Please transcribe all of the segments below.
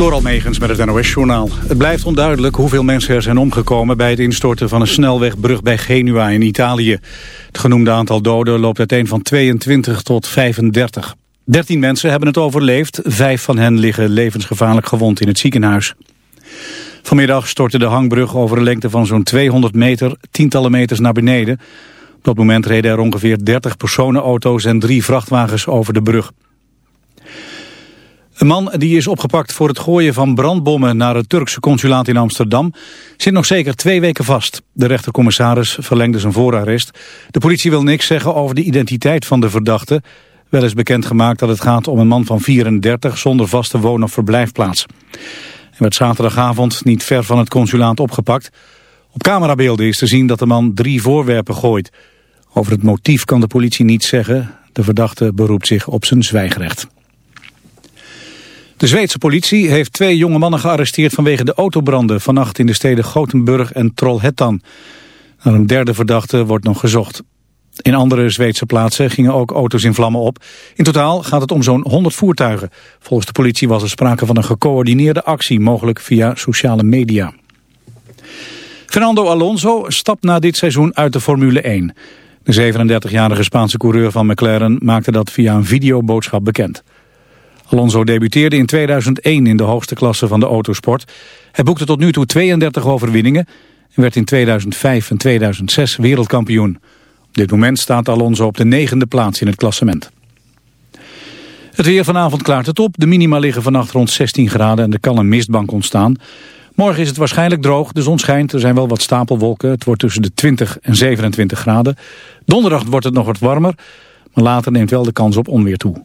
Door Almegens met het NOS-journaal. Het blijft onduidelijk hoeveel mensen er zijn omgekomen... bij het instorten van een snelwegbrug bij Genua in Italië. Het genoemde aantal doden loopt uiteen van 22 tot 35. 13 mensen hebben het overleefd. Vijf van hen liggen levensgevaarlijk gewond in het ziekenhuis. Vanmiddag stortte de hangbrug over een lengte van zo'n 200 meter... tientallen meters naar beneden. Op dat moment reden er ongeveer 30 personenauto's en drie vrachtwagens over de brug. Een man die is opgepakt voor het gooien van brandbommen naar het Turkse consulaat in Amsterdam zit nog zeker twee weken vast. De rechtercommissaris verlengde zijn voorarrest. De politie wil niks zeggen over de identiteit van de verdachte. Wel is bekendgemaakt dat het gaat om een man van 34 zonder vaste woon- of verblijfplaats. Hij werd zaterdagavond niet ver van het consulaat opgepakt. Op camerabeelden is te zien dat de man drie voorwerpen gooit. Over het motief kan de politie niets zeggen. De verdachte beroept zich op zijn zwijgrecht. De Zweedse politie heeft twee jonge mannen gearresteerd vanwege de autobranden vannacht in de steden Gothenburg en Trollhättan. Naar een derde verdachte wordt nog gezocht. In andere Zweedse plaatsen gingen ook auto's in vlammen op. In totaal gaat het om zo'n 100 voertuigen. Volgens de politie was er sprake van een gecoördineerde actie, mogelijk via sociale media. Fernando Alonso stapt na dit seizoen uit de Formule 1. De 37-jarige Spaanse coureur van McLaren maakte dat via een videoboodschap bekend. Alonso debuteerde in 2001 in de hoogste klasse van de autosport. Hij boekte tot nu toe 32 overwinningen en werd in 2005 en 2006 wereldkampioen. Op dit moment staat Alonso op de negende plaats in het klassement. Het weer vanavond klaart het op. De minima liggen vannacht rond 16 graden en er kan een mistbank ontstaan. Morgen is het waarschijnlijk droog, de zon schijnt, er zijn wel wat stapelwolken. Het wordt tussen de 20 en 27 graden. Donderdag wordt het nog wat warmer, maar later neemt wel de kans op onweer toe.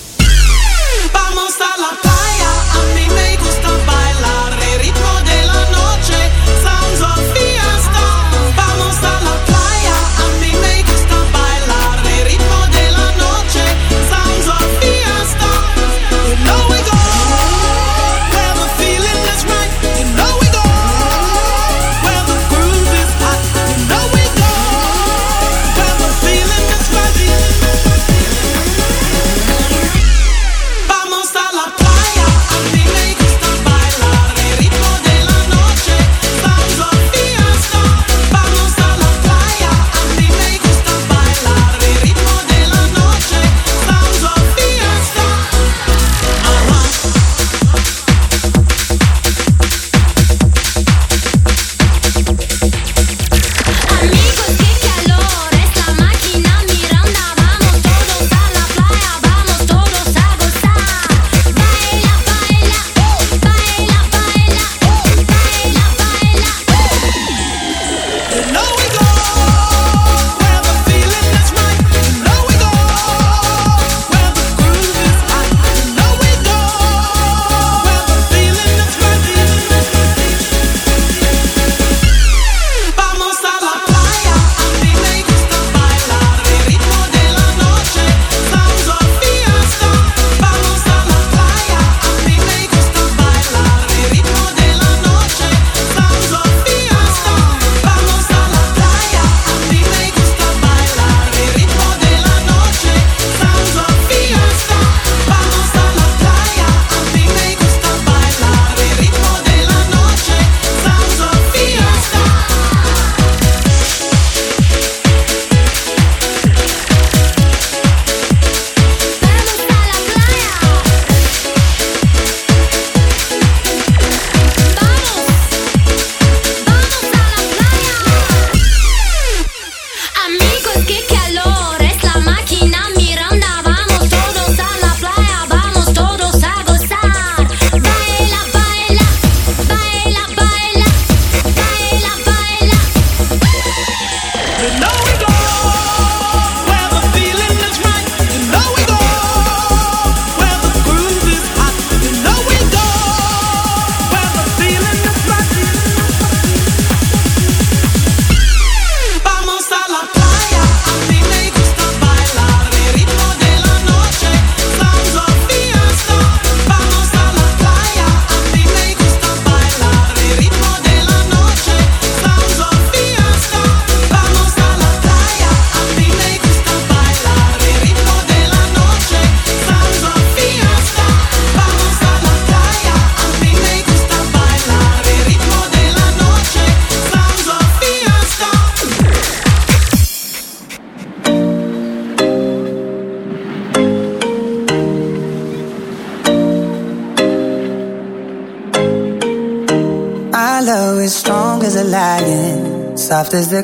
There's a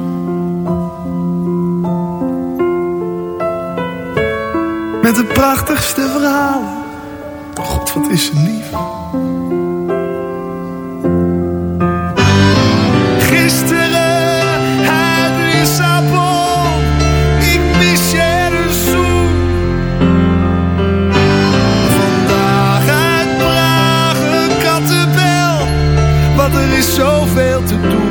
Prachtigste verhalen. God, wat is ze lief. Gisteren uit Lissabon. Ik mis je een. Vandaag uit Praag een kattenbel. Want er is zoveel te doen.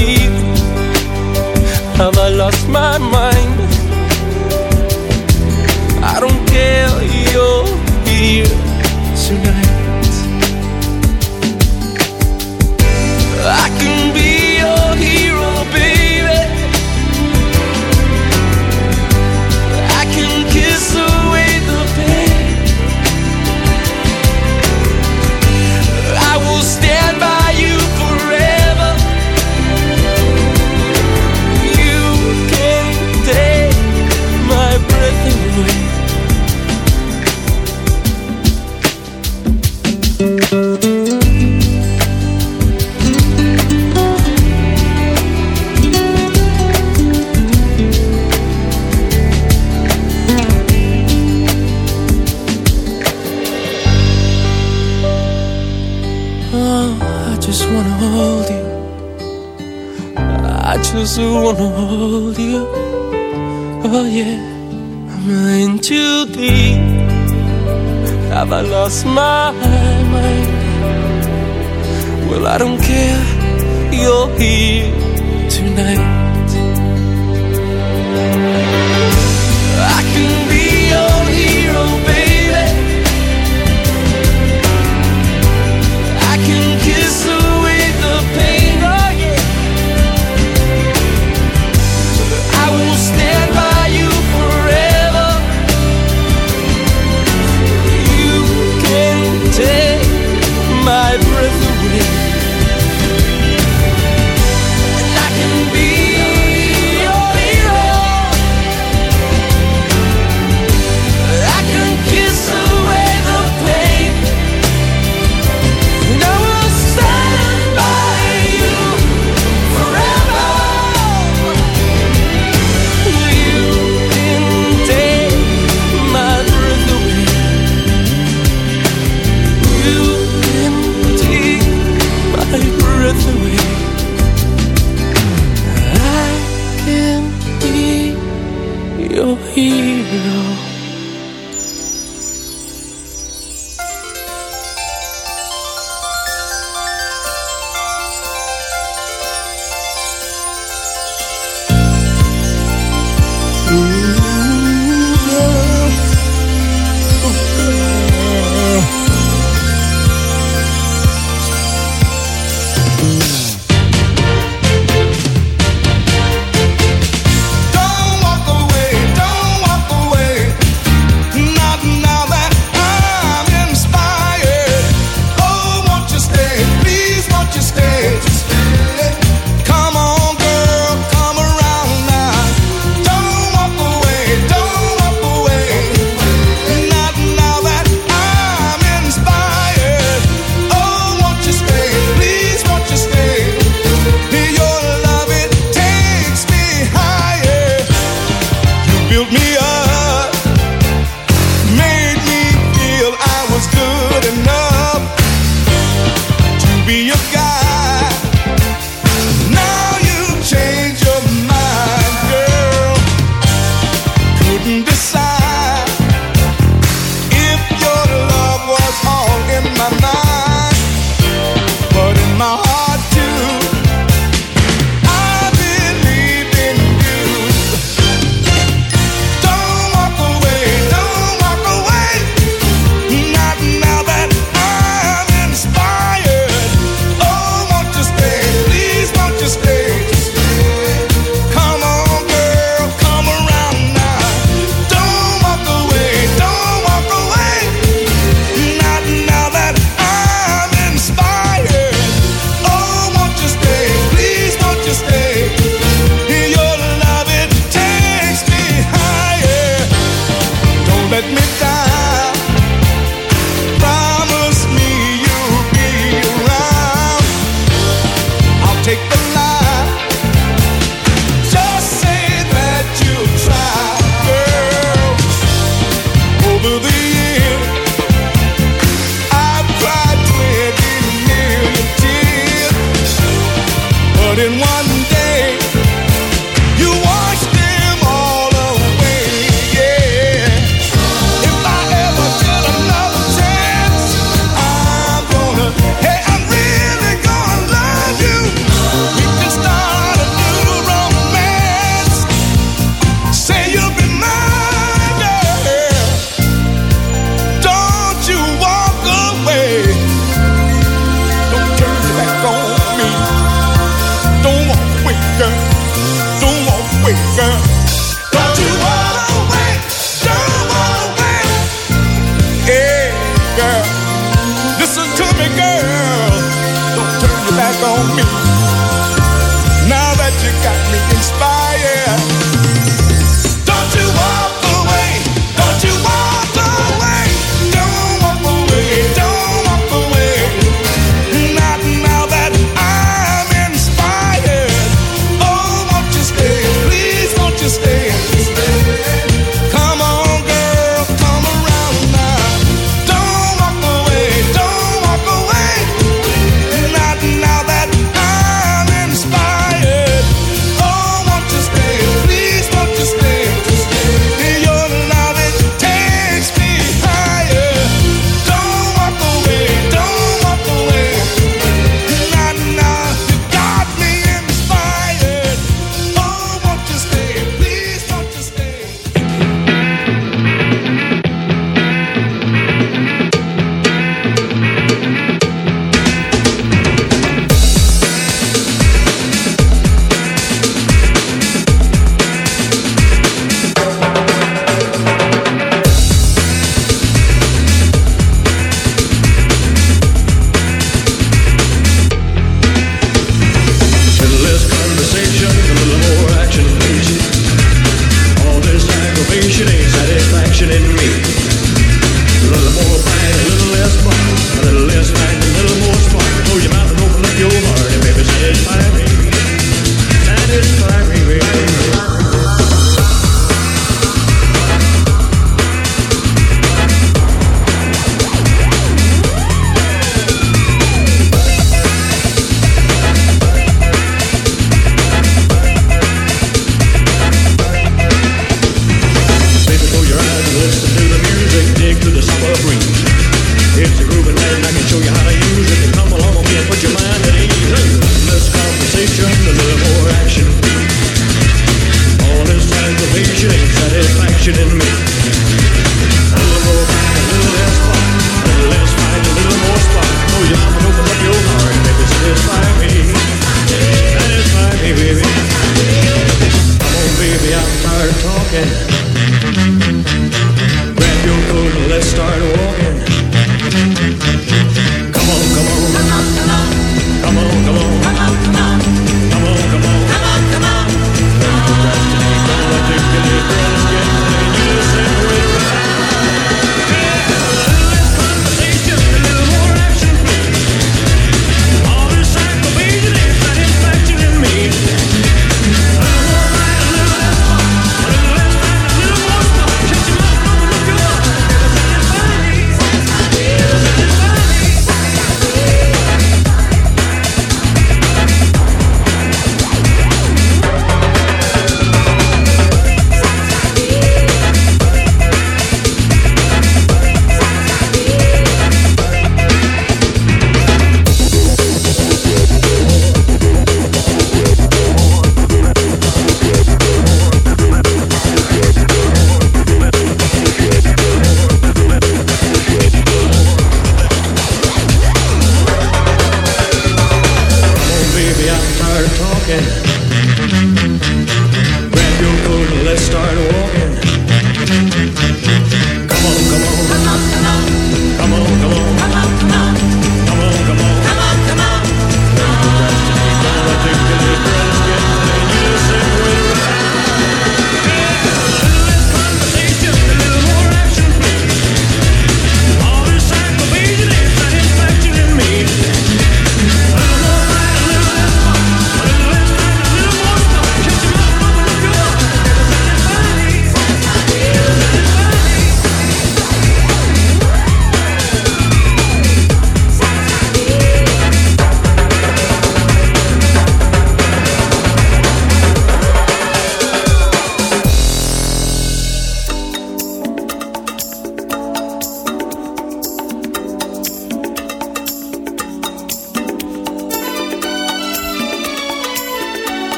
Lost my mind. I don't care, you're here tonight.